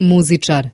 muzičar.